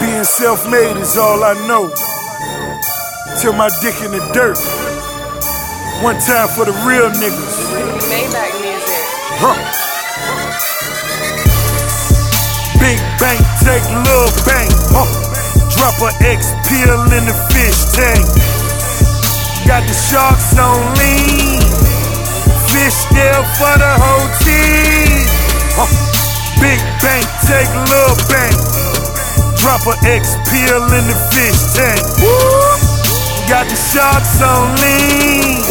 Being self made is all I know. Till my dick in the dirt. One time for the real niggas. Maybach music. Huh. Big bank, take little bank. Huh. Drop a X pill in the fish tank. Got the sharks on lean. Fish scale for the whole team. Huh. Big bank, take little bank. Drop a X pill in the fish tank. Got the sharks on lean.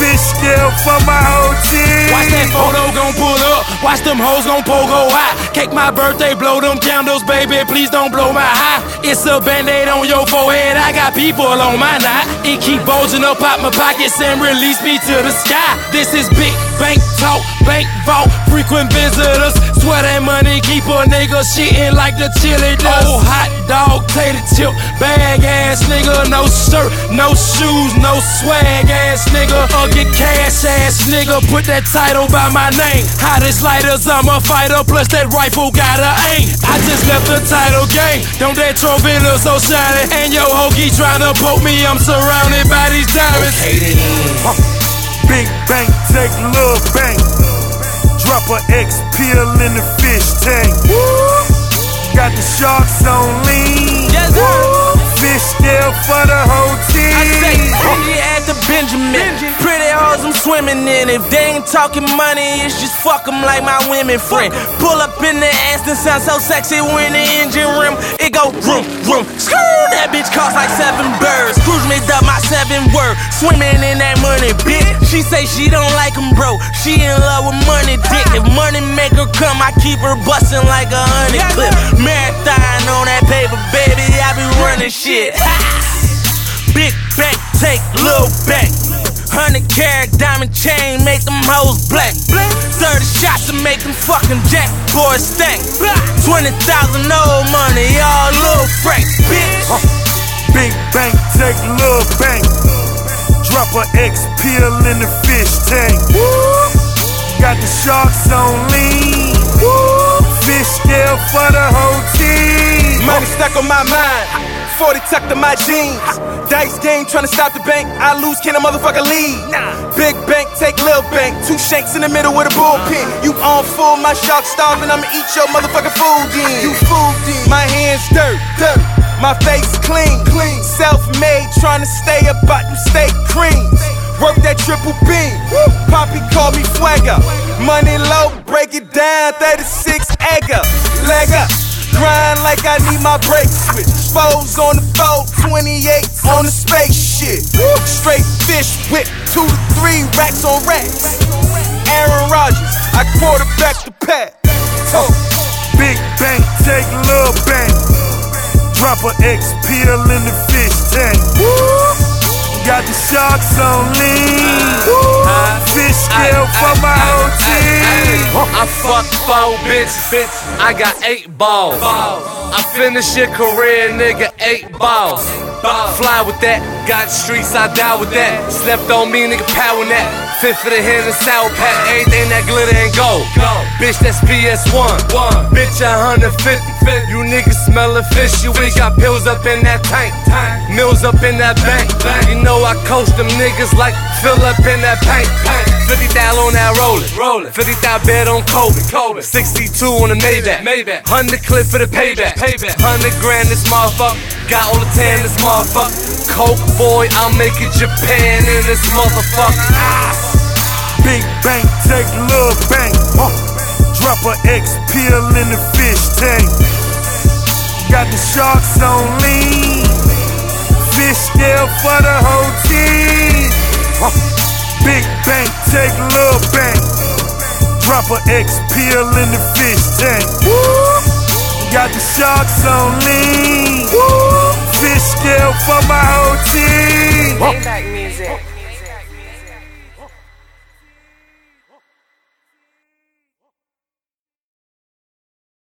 Fish scale for my team. Watch that photo gon' pull up. Watch them hoes gon' pogo high. Cake my birthday, blow them candles, baby. Please don't blow my high. It's a band-aid on your forehead. I got people on my knot. It keep bulging up out my pockets and release me to the sky. This is big bank talk, bank vault. Frequent visitors. Swear that money keep a nigga shitting like the chili does. Oh, hot dog, tater chip, bag ass nigga. No shirt, no shoes, no swag ass nigga. Or get cash ass nigga. Put that title by my name. Hottest lighters, I'm a fighter. Plus that rifle got a aim. I just left the title game. Don't that trophy look so shiny? And yo, hokey tryna poke me. I'm surrounded by these diamonds. Huh. Big bank, take little bank. Drop a X pill in the fish tank. Got the sharks on lean. Yes. Fish scale for the whole team. I say pretty at the Benjamin. Pretty hoes, I'm swimming in. If they ain't talking money, it's just fuck 'em like my women friend. Pull up in the ass Aston, sound so sexy when the engine rim. It go vroom, vroom. Screw that bitch cost like seven birds. Seven word. Swimming in that money, bitch. She say she don't like 'em, bro. She in love with money, dick. If money make her come, I keep her bustin' like a honey clip. Marathon on that paper, baby. I be running shit. Big bank, take little bank. Hundred carat diamond chain, make them hoes black. 30 shots to make them fucking jack boys stank. 20,000 old money, all little franks, bitch. Big bank, take little bank. Drop a X pill in the fish tank. Got the sharks on lean. Fish scale for the whole team. Money stuck on my mind. 40 tucked in my jeans. Dice game trying to stop the bank. I lose, can a motherfucker lead? Big bank, take little bank. Two shanks in the middle with a bullpen. You on full, my shark starving. I'ma eat your motherfucking food in. You food in. My hands dirt, dirt. My face clean, clean. Self-made, trying to stay about them steak creams. Work that triple beam. Poppy call me Fuego. Money low, break it down. 36 egger. Leg up. Grind like I need my brake switch. Foes on the foe, 28 on the space spaceship. Straight fish whip, two to three racks on racks. Aaron Rodgers, I quarterback the pack. Big bank, take little bank. Drop a X pill in the fish tank. Got the sharks on lean. Fish scale for my whole team. I fuck four bitch, bitch. I got eight balls. I finish your career, nigga, eight balls. Fly with that, got streets, I die with that. Slept on me, nigga, power that. Fit for the hand and sour pack, everything that glitter and gold. Bitch, that's PS1. Bitch, 150. You niggas smelling fishy, we got pills up in that tank. Mills up in that bank. You know I coach them niggas like fill up in that paint. 50 thou on that rollin', 50 thou bed on Kobe. 62 on the Maybach. 100 clip for the payback. payback. 100 grand this motherfucker. Got all the tan this motherfucker. Coke boy, I'll make it Japan in this motherfucker. Big X pill in the fish tank. Got the sharks on lean. Fish scale for the whole team. Huh. Big bank, take little bank. Drop a X pill in the fish tank. Got the sharks on lean. Fish scale for my whole team. Maybach